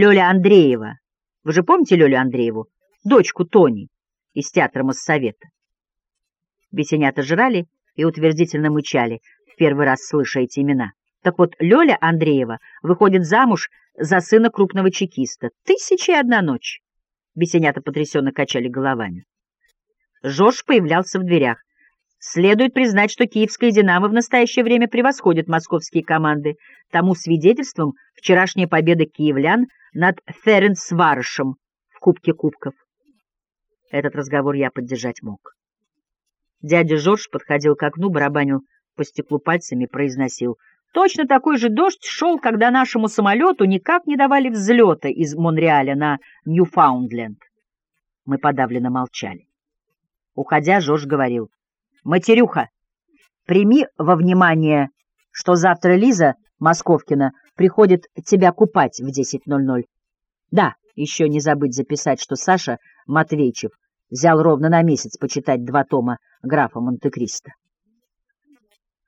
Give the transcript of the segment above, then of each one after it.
Лёля Андреева. Вы же помните Лёлю Андрееву? Дочку Тони из театра Моссовета. Бесенята жрали и утвердительно мычали, в первый раз слыша эти имена. Так вот, Лёля Андреева выходит замуж за сына крупного чекиста. Тысяча и одна ночь. Бесенята потрясенно качали головами. Жорж появлялся в дверях. Следует признать, что киевская «Динамо» в настоящее время превосходит московские команды. Тому свидетельством вчерашняя победа киевлян над Ференцварышем в Кубке Кубков. Этот разговор я поддержать мог. Дядя Жорж подходил к окну, барабанил по стеклу пальцами, произносил. Точно такой же дождь шел, когда нашему самолету никак не давали взлета из Монреаля на Ньюфаундленд. Мы подавленно молчали. Уходя, Жорж говорил. «Матерюха, прими во внимание, что завтра Лиза Московкина приходит тебя купать в 10.00. Да, еще не забыть записать, что Саша Матвейчев взял ровно на месяц почитать два тома графа Монте-Кристо.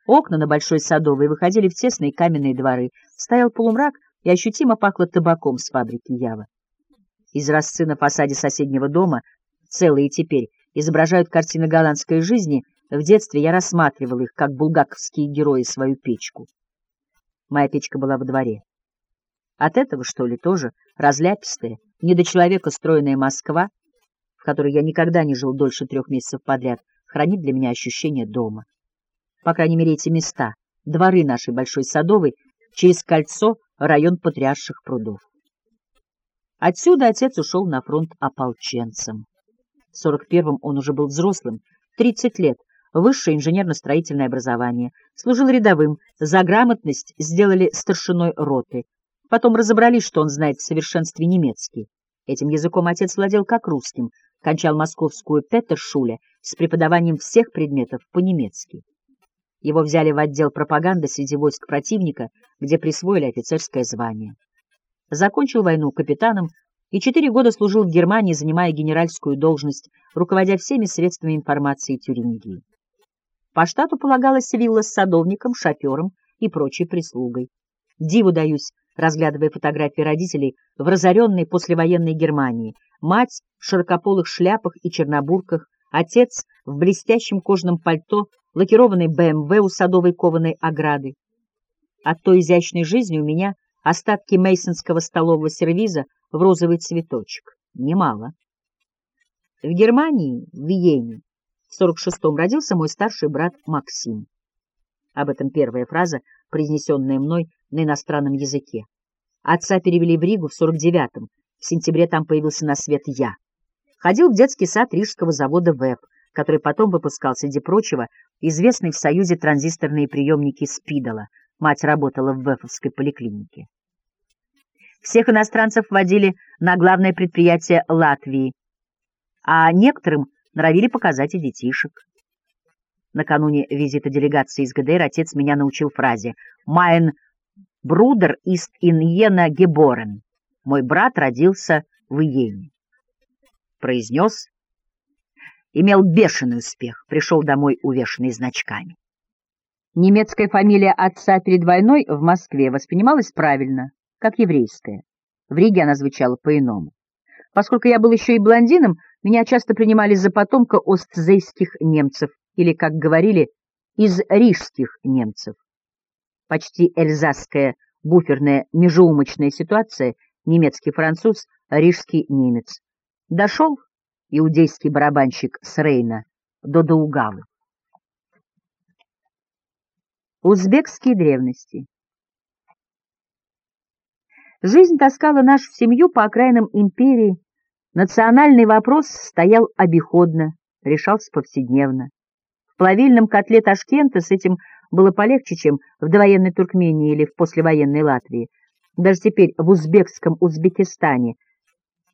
Окна на Большой Садовой выходили в тесные каменные дворы. Стоял полумрак, и ощутимо пахло табаком с фабрики Ява. Из росцы на фасаде соседнего дома, целые теперь, изображают картины голландской жизни. В детстве я рассматривал их, как булгаковские герои, свою печку. Моя печка была во дворе. От этого, что ли, тоже разляпистая, не до человека стройная Москва, в которой я никогда не жил дольше трех месяцев подряд, хранит для меня ощущение дома. По крайней мере, эти места, дворы нашей Большой Садовой, через кольцо район потрясших прудов. Отсюда отец ушел на фронт ополченцем. В 41-м он уже был взрослым, 30 лет, высшее инженерно-строительное образование, служил рядовым, за грамотность сделали старшиной роты. Потом разобрались, что он знает в совершенстве немецкий. Этим языком отец владел как русским, кончал московскую Петершуле с преподаванием всех предметов по-немецки. Его взяли в отдел пропаганды среди войск противника, где присвоили офицерское звание. Закончил войну капитаном и четыре года служил в Германии, занимая генеральскую должность, руководя всеми средствами информации Тюрингии. По штату полагалась вилла с садовником, шофером и прочей прислугой. Диву даюсь, разглядывая фотографии родителей в разоренной послевоенной Германии. Мать в широкополых шляпах и чернобурках, отец в блестящем кожаном пальто, лакированный БМВ у садовой кованой ограды. От той изящной жизни у меня остатки мейсонского столового сервиза в розовый цветочек. Немало. В Германии, в Виене, в 46-м родился мой старший брат Максим. Об этом первая фраза, произнесенная мной на иностранном языке. Отца перевели в Ригу в 49-м. В сентябре там появился на свет я. Ходил в детский сад рижского завода ВЭП, который потом выпускал, среди прочего, известный в Союзе транзисторные приемники Спидола. Мать работала в ВЭФовской поликлинике. Всех иностранцев водили на главное предприятие Латвии, а некоторым норовили показать и детишек. Накануне визита делегации из ГДР отец меня научил фразе «Mein Брудер ist in Jena geboren». Мой брат родился в Иене. Произнес. Имел бешеный успех, пришел домой увешанный значками. Немецкая фамилия отца перед войной в Москве воспринималась правильно, как еврейская. В Риге она звучала по-иному. Поскольку я был еще и блондином, меня часто принимали за потомка остзейских немцев, или, как говорили, из рижских немцев. Почти эльзасская буферная межеумочная ситуация немецкий-француз, рижский немец. Дошел иудейский барабанщик с Рейна до Даугавы. Узбекские древности Жизнь таскала нашу семью по окраинам империи. Национальный вопрос стоял обиходно, решался повседневно. В плавильном котле Ташкента с этим было полегче, чем в довоенной Туркмении или в послевоенной Латвии. Даже теперь в узбекском Узбекистане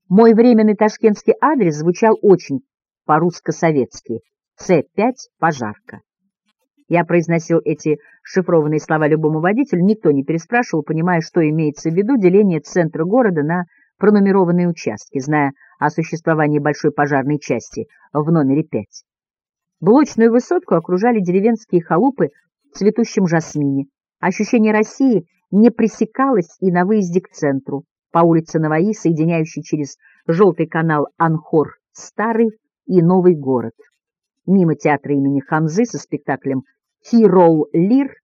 мой временный ташкентский адрес звучал очень по-русско-советски. С5 «Пожарка». Я произносил эти шифрованные слова любому водителю, никто не переспрашивал, понимая, что имеется в виду деление центра города на пронумерованные участки, зная о существовании большой пожарной части в номере 5. Блочную высотку окружали деревенские халупы в цветущем жасмине. Ощущение России не пресекалось и на выезде к центру. по улице Наваи, соединяющей через желтый канал Анхор Старый и Новый город. Мимо театра имени Хамзы со спектаклем «Хирол Лир»